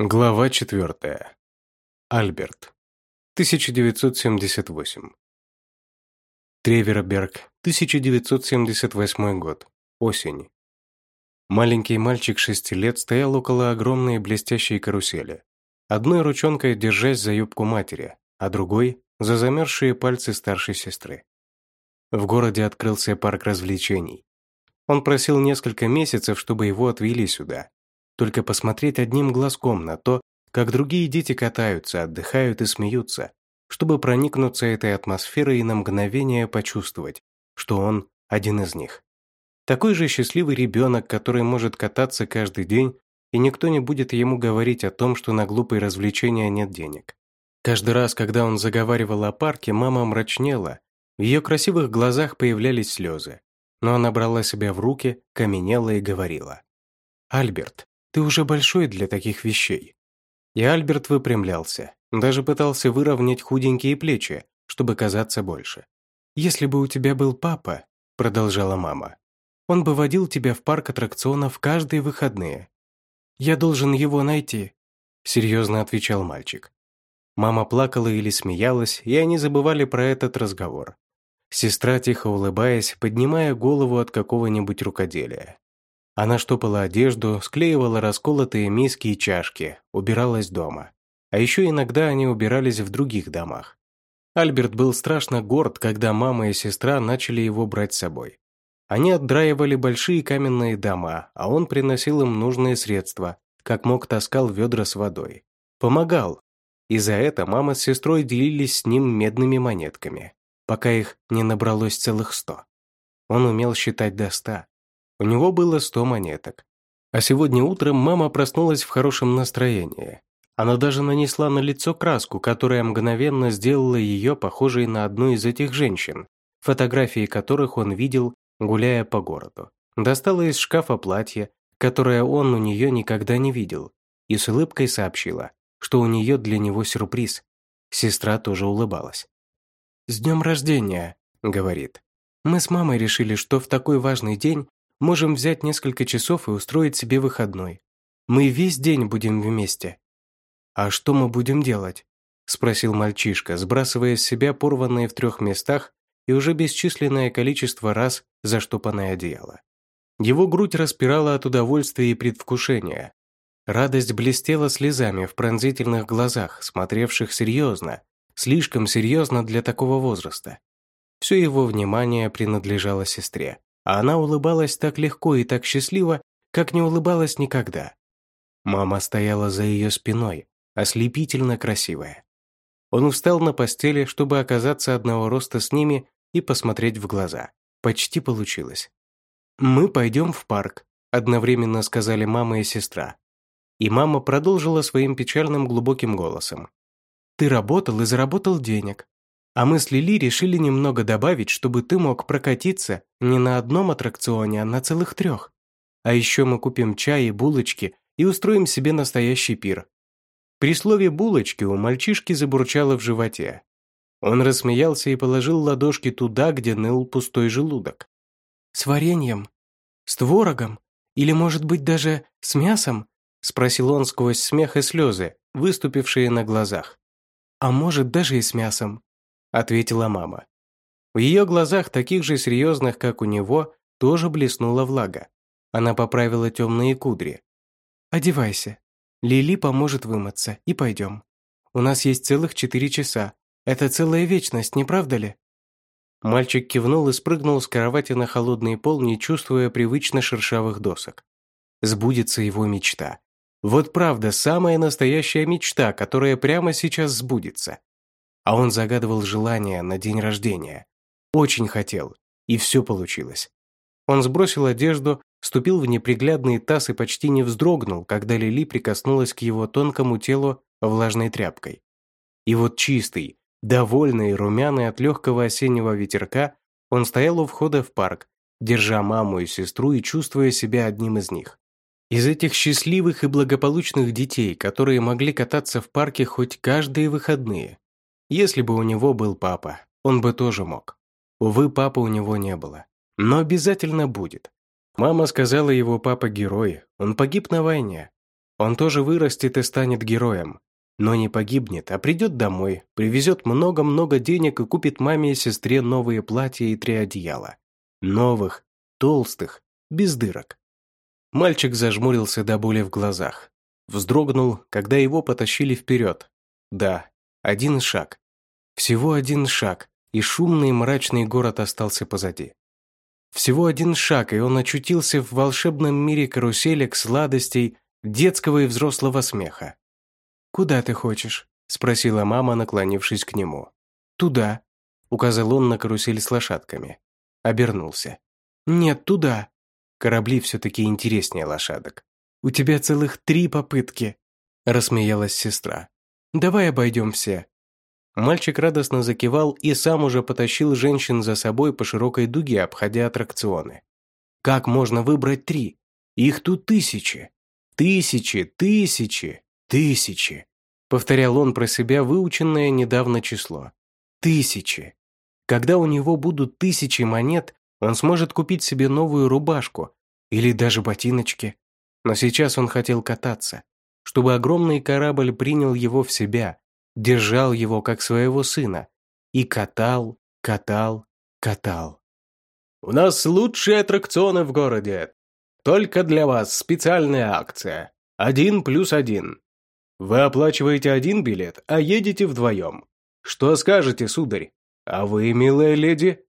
Глава 4. Альберт. 1978. Треверберг, 1978 год. Осень. Маленький мальчик шести лет стоял около огромной блестящей карусели, одной ручонкой держась за юбку матери, а другой – за замерзшие пальцы старшей сестры. В городе открылся парк развлечений. Он просил несколько месяцев, чтобы его отвели сюда, только посмотреть одним глазком на то, как другие дети катаются, отдыхают и смеются, чтобы проникнуться этой атмосферой и на мгновение почувствовать, что он один из них. Такой же счастливый ребенок, который может кататься каждый день, и никто не будет ему говорить о том, что на глупые развлечения нет денег. Каждый раз, когда он заговаривал о парке, мама мрачнела, в ее красивых глазах появлялись слезы. Но она брала себя в руки, каменела и говорила. «Альберт, ты уже большой для таких вещей». И Альберт выпрямлялся, даже пытался выровнять худенькие плечи, чтобы казаться больше. «Если бы у тебя был папа», — продолжала мама, «он бы водил тебя в парк аттракционов каждые выходные». «Я должен его найти», — серьезно отвечал мальчик. Мама плакала или смеялась, и они забывали про этот разговор. Сестра, тихо улыбаясь, поднимая голову от какого-нибудь рукоделия. Она штопала одежду, склеивала расколотые миски и чашки, убиралась дома. А еще иногда они убирались в других домах. Альберт был страшно горд, когда мама и сестра начали его брать с собой. Они отдраивали большие каменные дома, а он приносил им нужные средства, как мог таскал ведра с водой. Помогал. И за это мама с сестрой делились с ним медными монетками, пока их не набралось целых сто. Он умел считать до ста, у него было сто монеток. А сегодня утром мама проснулась в хорошем настроении. Она даже нанесла на лицо краску, которая мгновенно сделала ее похожей на одну из этих женщин, фотографии которых он видел, гуляя по городу. Достала из шкафа платье, которое он у нее никогда не видел, и с улыбкой сообщила, что у нее для него сюрприз. Сестра тоже улыбалась. «С днем рождения», — говорит. «Мы с мамой решили, что в такой важный день можем взять несколько часов и устроить себе выходной. Мы весь день будем вместе». «А что мы будем делать?» – спросил мальчишка, сбрасывая с себя порванные в трех местах и уже бесчисленное количество раз заштопанное одеяло. Его грудь распирала от удовольствия и предвкушения. Радость блестела слезами в пронзительных глазах, смотревших серьезно, слишком серьезно для такого возраста. Все его внимание принадлежало сестре а она улыбалась так легко и так счастливо, как не улыбалась никогда. Мама стояла за ее спиной, ослепительно красивая. Он встал на постели, чтобы оказаться одного роста с ними и посмотреть в глаза. Почти получилось. «Мы пойдем в парк», – одновременно сказали мама и сестра. И мама продолжила своим печальным глубоким голосом. «Ты работал и заработал денег. А мы с Лили решили немного добавить, чтобы ты мог прокатиться не на одном аттракционе, а на целых трех. А еще мы купим чай и булочки и устроим себе настоящий пир». При слове «булочки» у мальчишки забурчало в животе. Он рассмеялся и положил ладошки туда, где ныл пустой желудок. «С вареньем? С творогом? Или, может быть, даже с мясом?» спросил он сквозь смех и слезы, выступившие на глазах. «А может, даже и с мясом. – ответила мама. В ее глазах, таких же серьезных, как у него, тоже блеснула влага. Она поправила темные кудри. «Одевайся. Лили поможет вымыться, и пойдем. У нас есть целых четыре часа. Это целая вечность, не правда ли?» Мальчик кивнул и спрыгнул с кровати на холодный пол, не чувствуя привычно шершавых досок. Сбудется его мечта. Вот правда, самая настоящая мечта, которая прямо сейчас сбудется а он загадывал желание на день рождения. Очень хотел, и все получилось. Он сбросил одежду, ступил в неприглядный таз и почти не вздрогнул, когда Лили прикоснулась к его тонкому телу влажной тряпкой. И вот чистый, довольный, румяный от легкого осеннего ветерка, он стоял у входа в парк, держа маму и сестру и чувствуя себя одним из них. Из этих счастливых и благополучных детей, которые могли кататься в парке хоть каждые выходные, если бы у него был папа, он бы тоже мог. Увы, папы у него не было. Но обязательно будет. Мама сказала, его папа герой, он погиб на войне. Он тоже вырастет и станет героем. Но не погибнет, а придет домой, привезет много-много денег и купит маме и сестре новые платья и три одеяла. Новых, толстых, без дырок. Мальчик зажмурился до боли в глазах. Вздрогнул, когда его потащили вперед. Да, один шаг. Всего один шаг, и шумный мрачный город остался позади. Всего один шаг, и он очутился в волшебном мире каруселек, сладостей, детского и взрослого смеха. «Куда ты хочешь?» – спросила мама, наклонившись к нему. «Туда», – указал он на карусель с лошадками. Обернулся. «Нет, туда». Корабли все-таки интереснее лошадок. «У тебя целых три попытки», – рассмеялась сестра. «Давай обойдем все». Мальчик радостно закивал и сам уже потащил женщин за собой по широкой дуге, обходя аттракционы. «Как можно выбрать три? Их тут тысячи! Тысячи, тысячи, тысячи!» Повторял он про себя выученное недавно число. Тысячи. Когда у него будут тысячи монет, он сможет купить себе новую рубашку или даже ботиночки. Но сейчас он хотел кататься, чтобы огромный корабль принял его в себя, держал его как своего сына и катал, катал, катал. «У нас лучшие аттракционы в городе. Только для вас специальная акция. Один плюс один. Вы оплачиваете один билет, а едете вдвоем. Что скажете, сударь? А вы, милая леди?»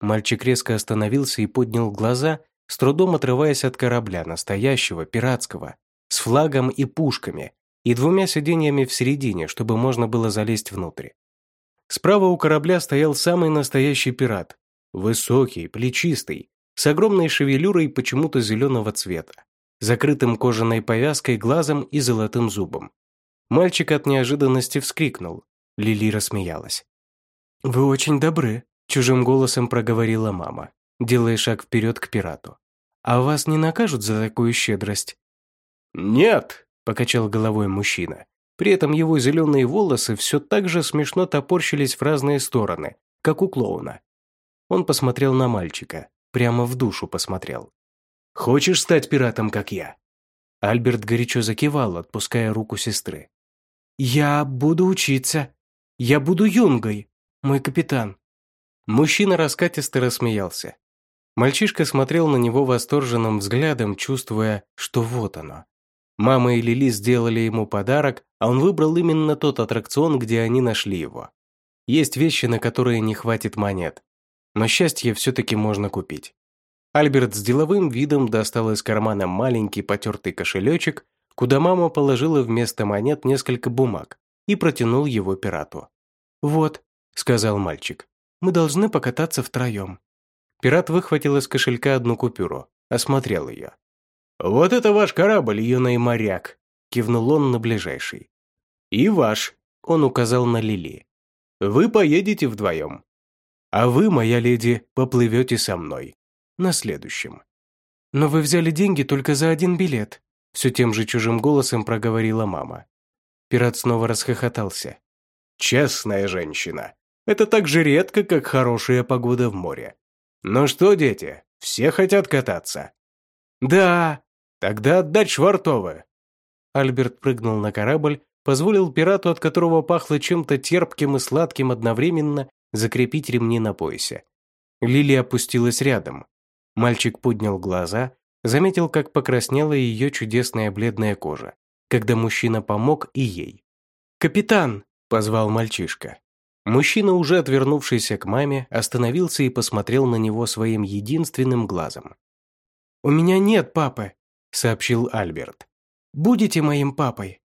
Мальчик резко остановился и поднял глаза, с трудом отрываясь от корабля, настоящего, пиратского, с флагом и пушками, и двумя сиденьями в середине, чтобы можно было залезть внутрь. Справа у корабля стоял самый настоящий пират. Высокий, плечистый, с огромной шевелюрой почему-то зеленого цвета закрытым кожаной повязкой глазом и золотым зубом. Мальчик от неожиданности вскрикнул. Лили рассмеялась. «Вы очень добры», – чужим голосом проговорила мама, делая шаг вперед к пирату. «А вас не накажут за такую щедрость?» «Нет», – покачал головой мужчина. При этом его зеленые волосы все так же смешно топорщились в разные стороны, как у клоуна. Он посмотрел на мальчика, прямо в душу посмотрел. Хочешь стать пиратом, как я?» Альберт горячо закивал, отпуская руку сестры. «Я буду учиться. Я буду юнгой, мой капитан». Мужчина раскатисто рассмеялся. Мальчишка смотрел на него восторженным взглядом, чувствуя, что вот оно. Мама и Лили сделали ему подарок, а он выбрал именно тот аттракцион, где они нашли его. Есть вещи, на которые не хватит монет. Но счастье все-таки можно купить. Альберт с деловым видом достал из кармана маленький потертый кошелечек, куда мама положила вместо монет несколько бумаг и протянул его пирату. «Вот», — сказал мальчик, — «мы должны покататься втроем». Пират выхватил из кошелька одну купюру, осмотрел ее. «Вот это ваш корабль, юный моряк», — кивнул он на ближайший. «И ваш», — он указал на Лили. «Вы поедете вдвоем. А вы, моя леди, поплывете со мной на следующем. «Но вы взяли деньги только за один билет», все тем же чужим голосом проговорила мама. Пират снова расхохотался. «Честная женщина. Это так же редко, как хорошая погода в море. Ну что, дети, все хотят кататься?» «Да, тогда отдать швартовы». Альберт прыгнул на корабль, позволил пирату, от которого пахло чем-то терпким и сладким одновременно, закрепить ремни на поясе. Лили опустилась рядом, Мальчик поднял глаза, заметил, как покраснела ее чудесная бледная кожа, когда мужчина помог и ей. «Капитан!» – позвал мальчишка. Мужчина, уже отвернувшийся к маме, остановился и посмотрел на него своим единственным глазом. «У меня нет папы», – сообщил Альберт. «Будете моим папой?»